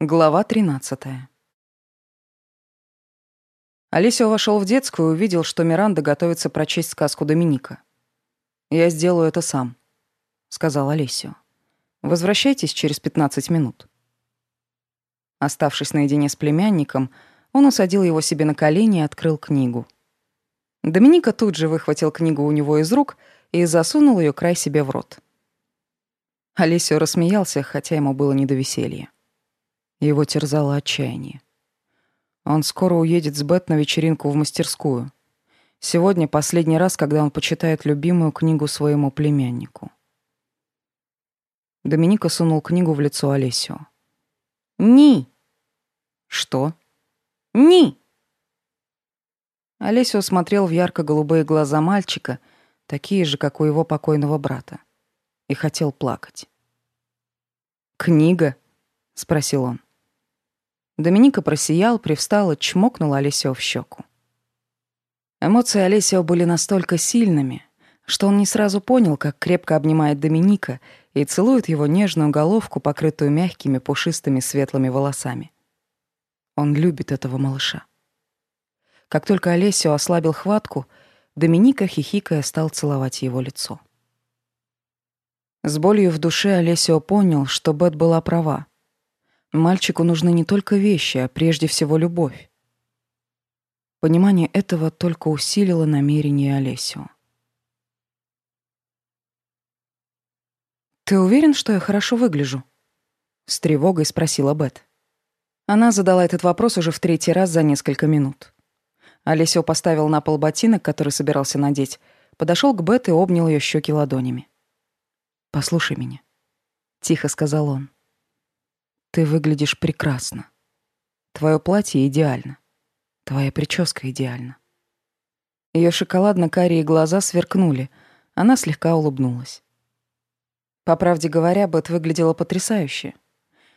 Глава 13. Олесио вошел в детскую и увидел, что Миранда готовится прочесть сказку Доминика. «Я сделаю это сам», — сказал Олесио. «Возвращайтесь через 15 минут». Оставшись наедине с племянником, он усадил его себе на колени и открыл книгу. Доминика тут же выхватил книгу у него из рук и засунул ее край себе в рот. Олесио рассмеялся, хотя ему было не до веселья. Его терзало отчаяние. Он скоро уедет с Бет на вечеринку в мастерскую. Сегодня последний раз, когда он почитает любимую книгу своему племяннику. Доминика сунул книгу в лицо Олесио. «Ни!» «Что?» «Ни!» Олесио смотрел в ярко-голубые глаза мальчика, такие же, как у его покойного брата, и хотел плакать. «Книга?» — спросил он. Доминика просиял, привстал и чмокнул Олесио в щеку. Эмоции Олесио были настолько сильными, что он не сразу понял, как крепко обнимает Доминика и целует его нежную головку, покрытую мягкими пушистыми светлыми волосами. Он любит этого малыша. Как только Олесио ослабил хватку, Доминика, хихикая, стал целовать его лицо. С болью в душе Олесио понял, что Бет была права. Мальчику нужны не только вещи, а прежде всего любовь. Понимание этого только усилило намерение Олесио. «Ты уверен, что я хорошо выгляжу?» — с тревогой спросила Бет. Она задала этот вопрос уже в третий раз за несколько минут. Олесио поставил на пол ботинок, который собирался надеть, подошел к Бет и обнял ее щеки ладонями. «Послушай меня», — тихо сказал он. Ты выглядишь прекрасно. Твое платье идеально. Твоя прическа идеальна. Ее шоколадно-карие глаза сверкнули. Она слегка улыбнулась. По правде говоря, Бет выглядела потрясающе.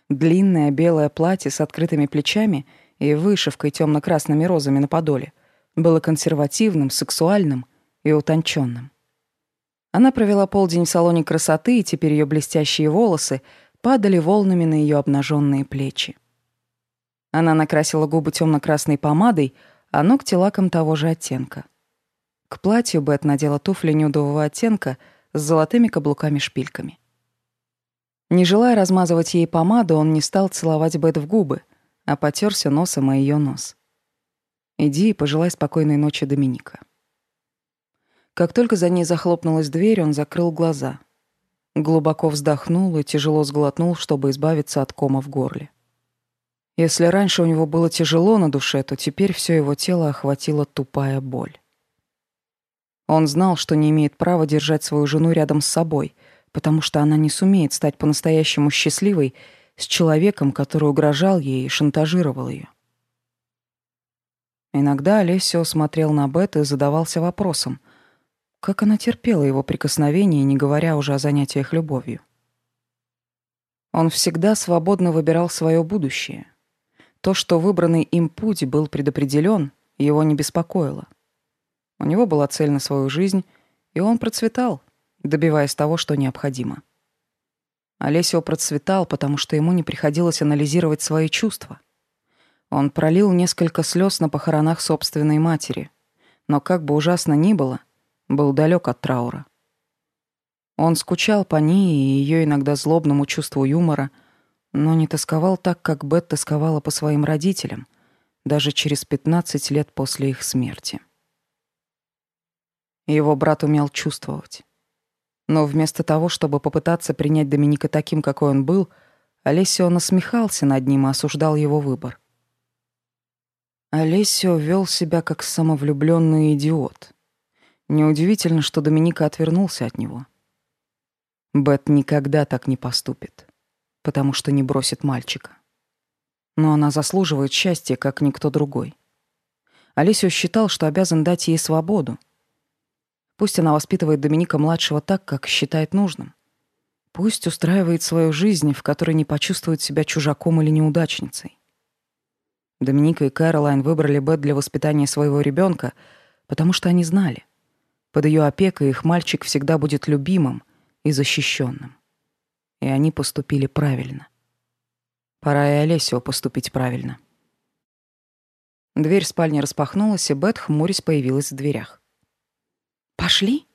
Длинное белое платье с открытыми плечами и вышивкой темно-красными розами на подоле было консервативным, сексуальным и утонченным. Она провела полдень в салоне красоты, и теперь ее блестящие волосы падали волнами на ее обнаженные плечи. Она накрасила губы темно-красной помадой, а ногти лаком того же оттенка. К платью Бет надела туфли нюдового оттенка с золотыми каблуками-шпильками. Не желая размазывать ей помаду, он не стал целовать Бет в губы, а потерся носом о ее нос. «Иди и пожелай спокойной ночи, Доминика». Как только за ней захлопнулась дверь, он закрыл глаза — Глубоко вздохнул и тяжело сглотнул, чтобы избавиться от кома в горле. Если раньше у него было тяжело на душе, то теперь все его тело охватила тупая боль. Он знал, что не имеет права держать свою жену рядом с собой, потому что она не сумеет стать по-настоящему счастливой с человеком, который угрожал ей и шантажировал ее. Иногда Олесио смотрел на Бет и задавался вопросом, как она терпела его прикосновения, не говоря уже о занятиях любовью. Он всегда свободно выбирал свое будущее. То, что выбранный им путь был предопределен, его не беспокоило. У него была цель на свою жизнь, и он процветал, добиваясь того, что необходимо. Олесио процветал, потому что ему не приходилось анализировать свои чувства. Он пролил несколько слез на похоронах собственной матери, но как бы ужасно ни было — был далек от траура. Он скучал по ней и ее иногда злобному чувству юмора, но не тосковал так, как Бет тосковала по своим родителям, даже через 15 лет после их смерти. Его брат умел чувствовать. Но вместо того, чтобы попытаться принять Доминика таким, какой он был, Олесио насмехался над ним и осуждал его выбор. Олесио вел себя как самовлюбленный идиот — Неудивительно, что Доминика отвернулся от него. Бет никогда так не поступит, потому что не бросит мальчика. Но она заслуживает счастья, как никто другой. Олесио считал, что обязан дать ей свободу. Пусть она воспитывает Доминика-младшего так, как считает нужным. Пусть устраивает свою жизнь, в которой не почувствует себя чужаком или неудачницей. Доминика и Кэролайн выбрали Бет для воспитания своего ребенка, потому что они знали. Под ее опекой их мальчик всегда будет любимым и защищенным. И они поступили правильно. Пора и Олесио поступить правильно. Дверь спальни распахнулась, и Бет, хмурясь, появилась в дверях. «Пошли?»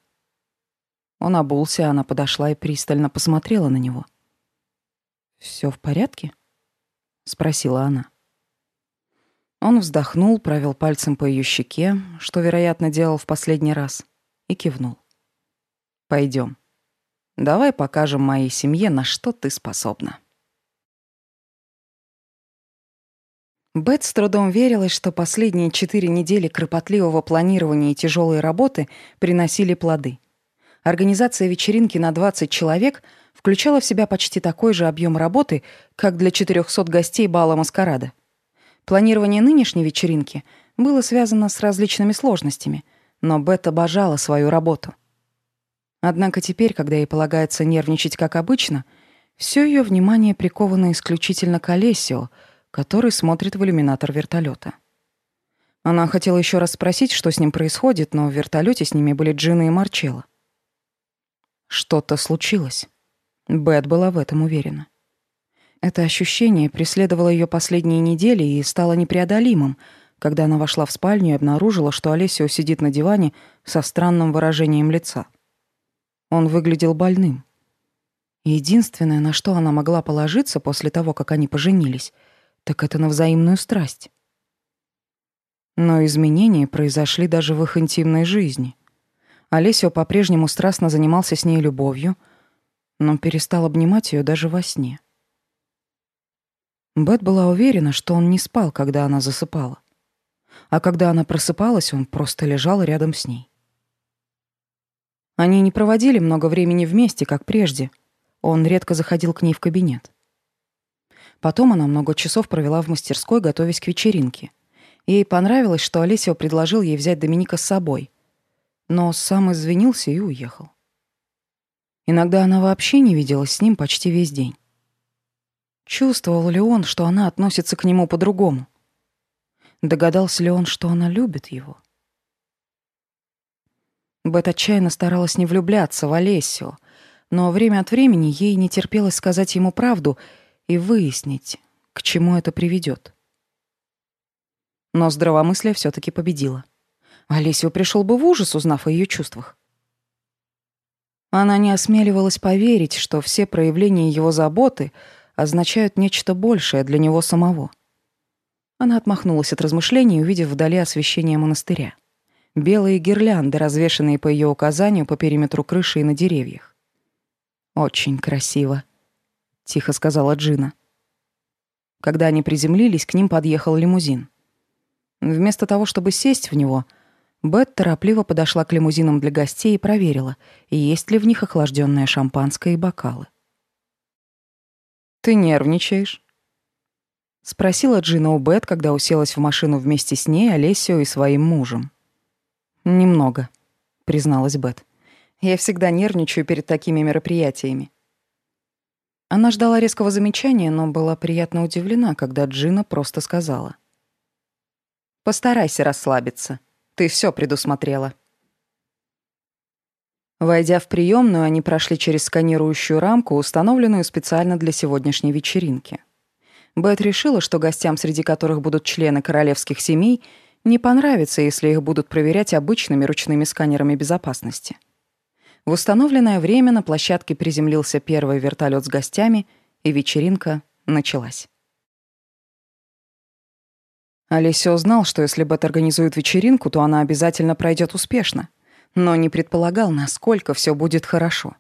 Он обулся, она подошла и пристально посмотрела на него. «Всё в порядке?» — спросила она. Он вздохнул, провел пальцем по её щеке, что, вероятно, делал в последний раз, и кивнул. «Пойдём. Давай покажем моей семье, на что ты способна». Бет с трудом верилась, что последние четыре недели кропотливого планирования и тяжелой работы приносили плоды. Организация вечеринки на 20 человек включала в себя почти такой же объем работы, как для 400 гостей бала маскарада. Планирование нынешней вечеринки было связано с различными сложностями, но Бет обожала свою работу. Однако теперь, когда ей полагается нервничать как обычно, все ее внимание приковано исключительно к Олесио — который смотрит в иллюминатор вертолета. Она хотела еще раз спросить, что с ним происходит, но в вертолете с ними были Джина и Марчелло. Что-то случилось. Бет была в этом уверена. Это ощущение преследовало ее последние недели и стало непреодолимым, когда она вошла в спальню и обнаружила, что Олесио сидит на диване со странным выражением лица. Он выглядел больным. Единственное, на что она могла положиться после того, как они поженились — так это на взаимную страсть. Но изменения произошли даже в их интимной жизни. Олесио по-прежнему страстно занимался с ней любовью, но перестал обнимать ее даже во сне. Бет была уверена, что он не спал, когда она засыпала. А когда она просыпалась, он просто лежал рядом с ней. Они не проводили много времени вместе, как прежде. Он редко заходил к ней в кабинет. Потом она много часов провела в мастерской, готовясь к вечеринке. Ей понравилось, что Олесио предложил ей взять Доминика с собой. Но сам извинился и уехал. Иногда она вообще не виделась с ним почти весь день. Чувствовал ли он, что она относится к нему по-другому? Догадался ли он, что она любит его? Бет отчаянно старалась не влюбляться в Олесио, но время от времени ей не терпелось сказать ему правду — и выяснить, к чему это приведет. Но здравомыслие все таки победило. Олесио пришел бы в ужас, узнав о ее чувствах. Она не осмеливалась поверить, что все проявления его заботы означают нечто большее для него самого. Она отмахнулась от размышлений, увидев вдали освещение монастыря. Белые гирлянды, развешанные по ее указанию по периметру крыши и на деревьях. Очень красиво тихо сказала Джина. Когда они приземлились, к ним подъехал лимузин. Вместо того, чтобы сесть в него, Бет торопливо подошла к лимузинам для гостей и проверила, есть ли в них охлажденное шампанское и бокалы. «Ты нервничаешь?» — спросила Джина у Бет, когда уселась в машину вместе с ней, Олесио и своим мужем. «Немного», — призналась Бет. «Я всегда нервничаю перед такими мероприятиями. Она ждала резкого замечания, но была приятно удивлена, когда Джина просто сказала. «Постарайся расслабиться. Ты все предусмотрела». Войдя в приемную, они прошли через сканирующую рамку, установленную специально для сегодняшней вечеринки. Бет решила, что гостям, среди которых будут члены королевских семей, не понравится, если их будут проверять обычными ручными сканерами безопасности. В установленное время на площадке приземлился первый вертолет с гостями, и вечеринка началась. Олесио знал, что если Бет организует вечеринку, то она обязательно пройдет успешно, но не предполагал, насколько все будет хорошо.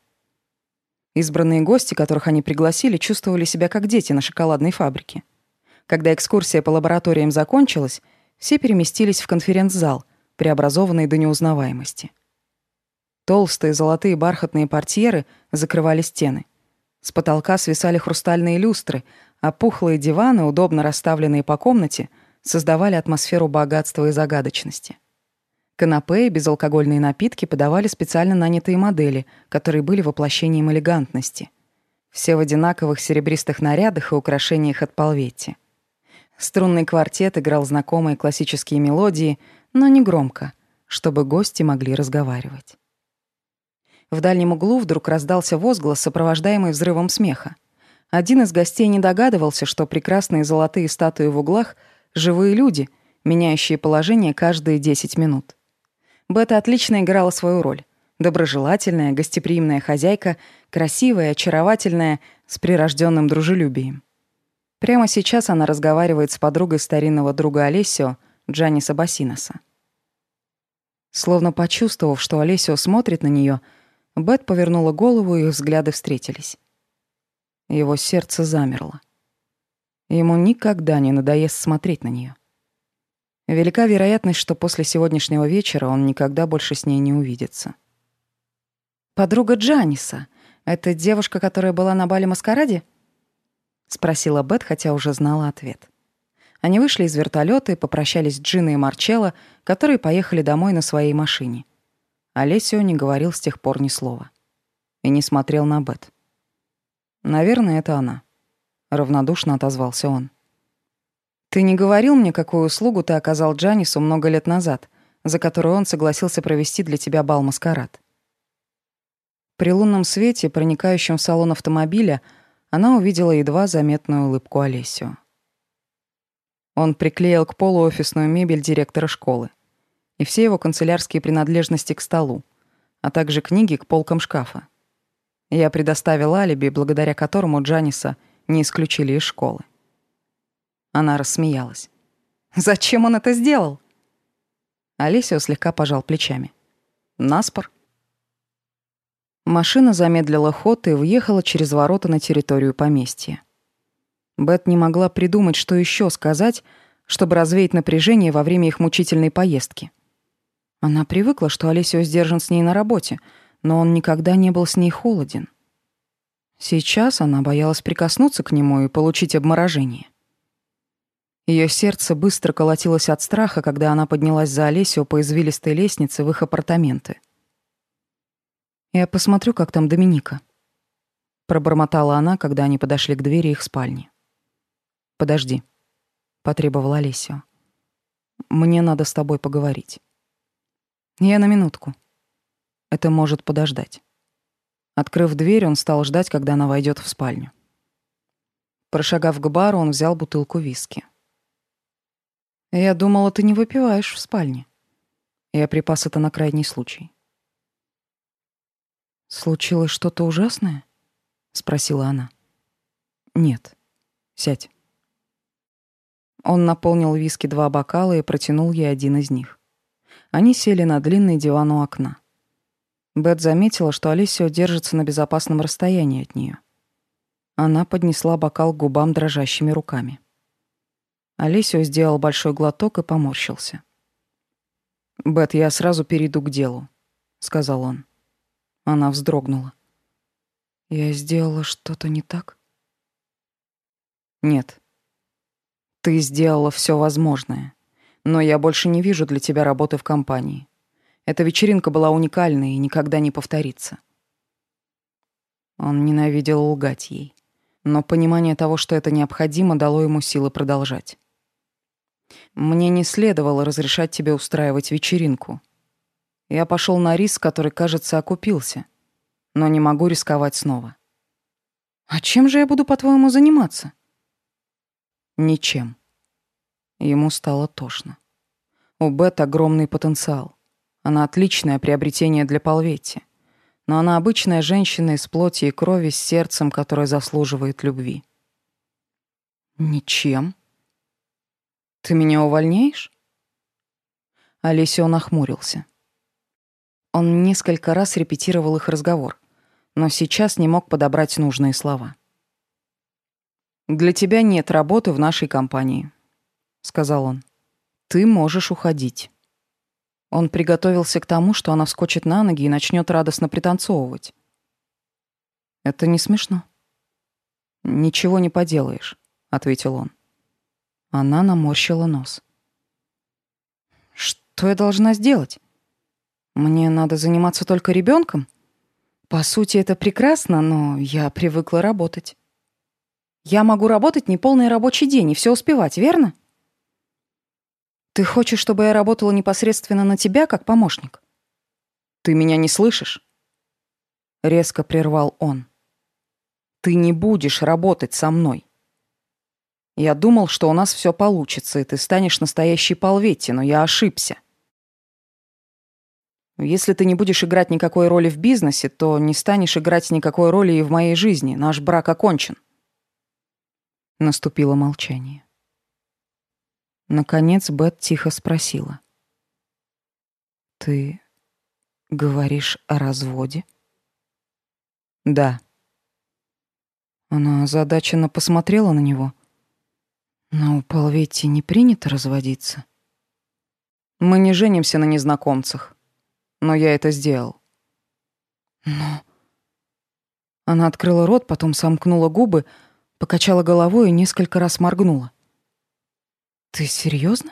Избранные гости, которых они пригласили, чувствовали себя как дети на шоколадной фабрике. Когда экскурсия по лабораториям закончилась, все переместились в конференц-зал, преобразованный до неузнаваемости — Толстые золотые бархатные портьеры закрывали стены. С потолка свисали хрустальные люстры, а пухлые диваны, удобно расставленные по комнате, создавали атмосферу богатства и загадочности. Канапе и безалкогольные напитки подавали специально нанятые модели, которые были воплощением элегантности. Все в одинаковых серебристых нарядах и украшениях от Полветти. Струнный квартет играл знакомые классические мелодии, но не громко, чтобы гости могли разговаривать. В дальнем углу вдруг раздался возглас, сопровождаемый взрывом смеха. Один из гостей не догадывался, что прекрасные золотые статуи в углах — живые люди, меняющие положение каждые 10 минут. Бета отлично играла свою роль. Доброжелательная, гостеприимная хозяйка, красивая, очаровательная, с прирожденным дружелюбием. Прямо сейчас она разговаривает с подругой старинного друга Олесио, Джаниса Басиноса. Словно почувствовав, что Олесио смотрит на нее, Бет повернула голову, и их взгляды встретились. Его сердце замерло. Ему никогда не надоест смотреть на нее. Велика вероятность, что после сегодняшнего вечера он никогда больше с ней не увидится. «Подруга Джаниса. Это девушка, которая была на бале маскараде?» — спросила Бет, хотя уже знала ответ. Они вышли из вертолета и попрощались с Джиной и Марчелло, которые поехали домой на своей машине. Олесио не говорил с тех пор ни слова. И не смотрел на Бет. Наверное, это она. Равнодушно отозвался он. Ты не говорил мне, какую услугу ты оказал Джанису много лет назад, за которую он согласился провести для тебя бал-маскарад. При лунном свете, проникающем в салон автомобиля, она увидела едва заметную улыбку Олесио. Он приклеил к полу офисную мебель директора школы и все его канцелярские принадлежности к столу, а также книги к полкам шкафа. Я предоставил алиби, благодаря которому Джаниса не исключили из школы. Она рассмеялась. «Зачем он это сделал?» Алисио слегка пожал плечами. «Наспор». Машина замедлила ход и въехала через ворота на территорию поместья. Бет не могла придумать, что еще сказать, чтобы развеять напряжение во время их мучительной поездки. Она привыкла, что Алисио сдержан с ней на работе — но он никогда не был с ней холоден. Сейчас она боялась прикоснуться к нему и получить обморожение. Ее сердце быстро колотилось от страха, когда она поднялась за Олесио по извилистой лестнице в их апартаменты. «Я посмотрю, как там Доминика», — пробормотала она, когда они подошли к двери их спальни. «Подожди», — потребовал Олесио. «Мне надо с тобой поговорить». «Я на минутку», это может подождать. Открыв дверь, он стал ждать, когда она войдет в спальню. Прошагав к бару, он взял бутылку виски. «Я думала, ты не выпиваешь в спальне. Я припас это на крайний случай». «Случилось что-то ужасное?» — спросила она. «Нет. Сядь». Он наполнил виски два бокала и протянул ей один из них. Они сели на длинный диван у окна. Бет заметила, что Алисио держится на безопасном расстоянии от нее. Она поднесла бокал к губам дрожащими руками. Алисио сделал большой глоток и поморщился. «Бет, я сразу перейду к делу», — сказал он. Она вздрогнула. «Я сделала что-то не так?» «Нет. Ты сделала все возможное, но я больше не вижу для тебя работы в компании. Эта вечеринка была уникальной и никогда не повторится. Он ненавидел лгать ей, но понимание того, что это необходимо, дало ему силы продолжать. Мне не следовало разрешать тебе устраивать вечеринку. Я пошел на риск, который, кажется, окупился, но не могу рисковать снова. А чем же я буду, по-твоему, заниматься? Ничем. Ему стало тошно. У Бет огромный потенциал. Она отличное приобретение для Полветти. Но она обычная женщина из плоти и крови с сердцем, которое заслуживает любви. Ничем. Ты меня увольняешь? Олесио нахмурился. Он несколько раз репетировал их разговор, но сейчас не мог подобрать нужные слова. «Для тебя нет работы в нашей компании», — сказал он. «Ты можешь уходить». Он приготовился к тому, что она вскочит на ноги и начнет радостно пританцовывать. «Это не смешно». «Ничего не поделаешь», — ответил он. Она наморщила нос. «Что я должна сделать? Мне надо заниматься только ребенком? По сути, это прекрасно, но я привыкла работать. Я могу работать неполный рабочий день и все успевать, верно?» Ты хочешь, чтобы я работала непосредственно на тебя, как помощник? Ты меня не слышишь? Резко прервал он. Ты не будешь работать со мной. Я думал, что у нас все получится, и ты станешь настоящей Полветти, но я ошибся. Если ты не будешь играть никакой роли в бизнесе, то не станешь играть никакой роли и в моей жизни. Наш брак окончен. Наступило молчание. Наконец Бет тихо спросила. «Ты говоришь о разводе?» «Да». Она озадаченно посмотрела на него — но у Полветти не принято разводиться. Мы не женимся на незнакомцах. Но я это сделал. Но... Она открыла рот, потом сомкнула губы, покачала головой и несколько раз моргнула. «Ты серьезно?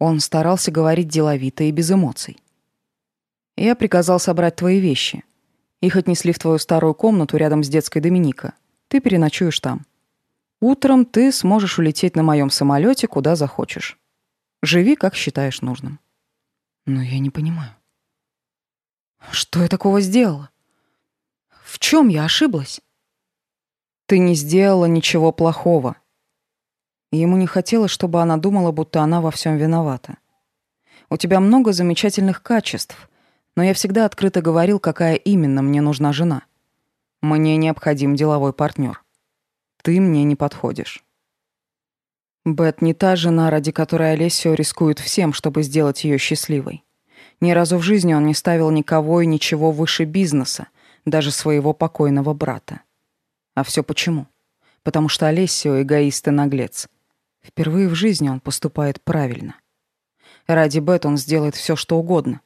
Он старался говорить деловито и без эмоций. «Я приказал собрать твои вещи. Их отнесли в твою старую комнату рядом с детской Доминика. Ты переночуешь там». Утром ты сможешь улететь на моем самолете куда захочешь. Живи, как считаешь нужным. Но я не понимаю. Что я такого сделала? В чем я ошиблась? Ты не сделала ничего плохого. Ему не хотелось, чтобы она думала, будто она во всем виновата. У тебя много замечательных качеств, но я всегда открыто говорил, какая именно мне нужна жена. Мне необходим деловой партнер. Ты мне не подходишь. Бет не та жена, ради которой Олесио рискует всем, чтобы сделать ее счастливой. Ни разу в жизни он не ставил никого и ничего выше бизнеса, даже своего покойного брата. А все почему? Потому что Олесио эгоист и наглец. Впервые в жизни он поступает правильно. Ради Бет он сделает все, что угодно.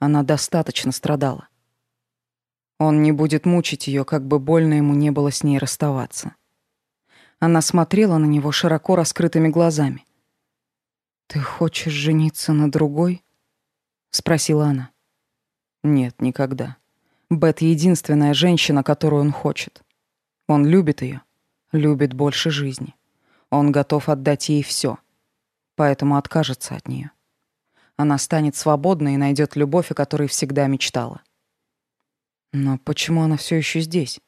Она достаточно страдала. Он не будет мучить ее, как бы больно ему не было с ней расставаться. Она смотрела на него широко раскрытыми глазами. «Ты хочешь жениться на другой?» — спросила она. «Нет, никогда. Бет — единственная женщина, которую он хочет. Он любит ее, любит больше жизни. Он готов отдать ей все, поэтому откажется от нее. Она станет свободной и найдет любовь, о которой всегда мечтала. Но почему она все еще здесь?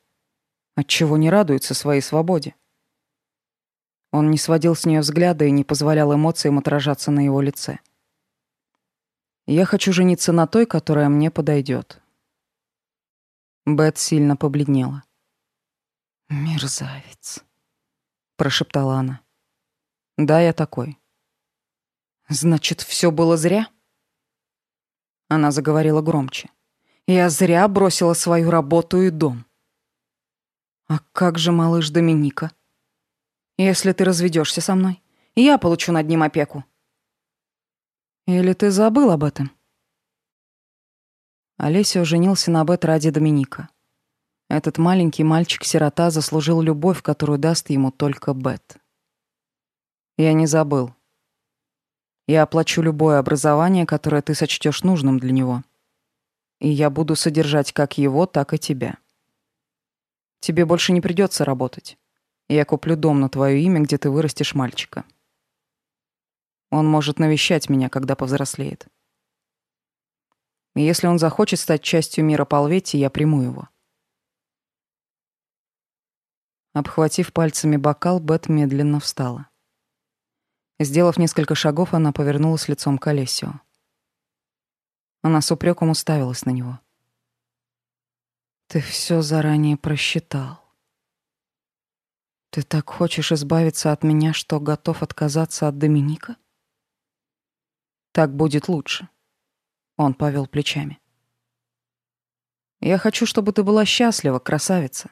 Отчего не радуется своей свободе? Он не сводил с нее взгляда и не позволял эмоциям отражаться на его лице. «Я хочу жениться на той, которая мне подойдет. Бет сильно побледнела. «Мерзавец», — прошептала она. «Да, я такой». «Значит, все было зря?» Она заговорила громче. «Я зря бросила свою работу и дом». «А как же малыш Доминика?» Если ты разведешься со мной. Я получу над ним опеку. Или ты забыл об этом? Олесио женился на Бет ради Доминика. Этот маленький мальчик-сирота заслужил любовь, которую даст ему только Бет. Я не забыл. Я оплачу любое образование, которое ты сочтешь нужным для него. И я буду содержать как его, так и тебя. Тебе больше не придется работать. Я куплю дом на твое имя, где ты вырастешь мальчика. Он может навещать меня, когда повзрослеет. И если он захочет стать частью мира Полветти, я приму его. Обхватив пальцами бокал, Бет медленно встала. Сделав несколько шагов, она повернулась лицом к Олесио. Она с упреком уставилась на него. «Ты все заранее просчитал. Ты так хочешь избавиться от меня, что готов отказаться от Доминика? Так будет лучше. Он повел плечами. Я хочу, чтобы ты была счастлива, красавица.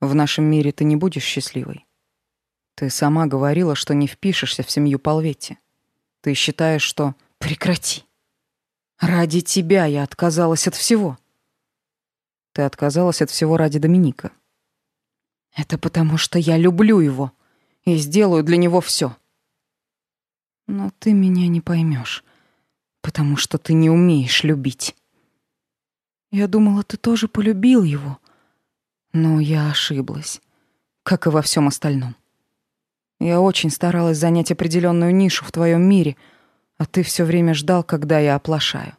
В нашем мире ты не будешь счастливой. Ты сама говорила, что не впишешься в семью Полветти. Ты считаешь, что... Прекрати. Ради тебя я отказалась от всего. Ты отказалась от всего ради Доминика. Это потому, что я люблю его и сделаю для него все. Но ты меня не поймешь, потому что ты не умеешь любить. Я думала, ты тоже полюбил его, но я ошиблась, как и во всем остальном. Я очень старалась занять определенную нишу в твоем мире, а ты все время ждал, когда я оплошаю.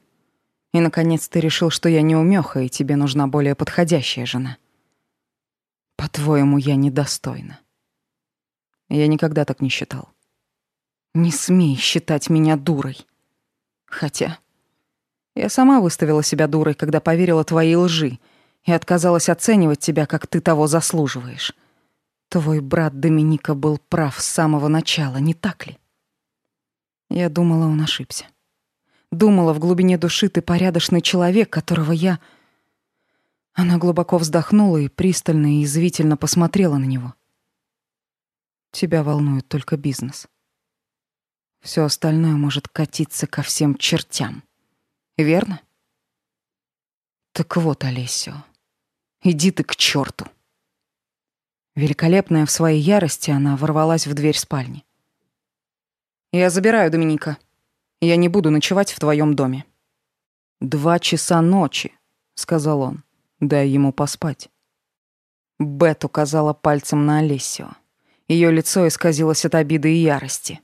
И, наконец, ты решил, что я неумеха, и тебе нужна более подходящая жена. По-твоему, я недостойна. Я никогда так не считал. Не смей считать меня дурой. Хотя я сама выставила себя дурой, когда поверила твоей лжи и отказалась оценивать тебя, как ты того заслуживаешь. Твой брат Доминика был прав с самого начала, не так ли? Я думала, он ошибся. Думала, в глубине души ты порядочный человек, которого я... Она глубоко вздохнула и пристально и извивительно посмотрела на него. Тебя волнует только бизнес. Все остальное может катиться ко всем чертям. Верно? Так вот, Олесио, иди ты к черту. Великолепная в своей ярости, она ворвалась в дверь спальни. «Я забираю Доминика. Я не буду ночевать в твоем доме». «Два часа ночи», — сказал он. «Дай ему поспать». Бет указала пальцем на Олесио. Ее лицо исказилось от обиды и ярости.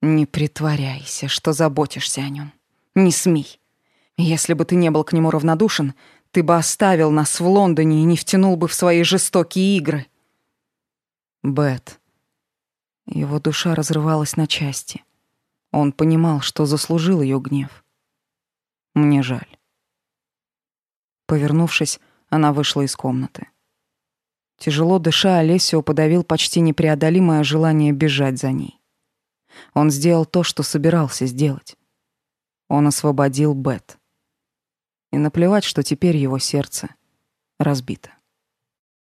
«Не притворяйся, что заботишься о нем. Не смей. Если бы ты не был к нему равнодушен, ты бы оставил нас в Лондоне и не втянул бы в свои жестокие игры». Бет. Его душа разрывалась на части. Он понимал, что заслужил ее гнев. Мне жаль. Повернувшись, она вышла из комнаты. Тяжело дыша, Олесио подавил почти непреодолимое желание бежать за ней. Он сделал то, что собирался сделать. Он освободил Бет. И наплевать, что теперь его сердце разбито.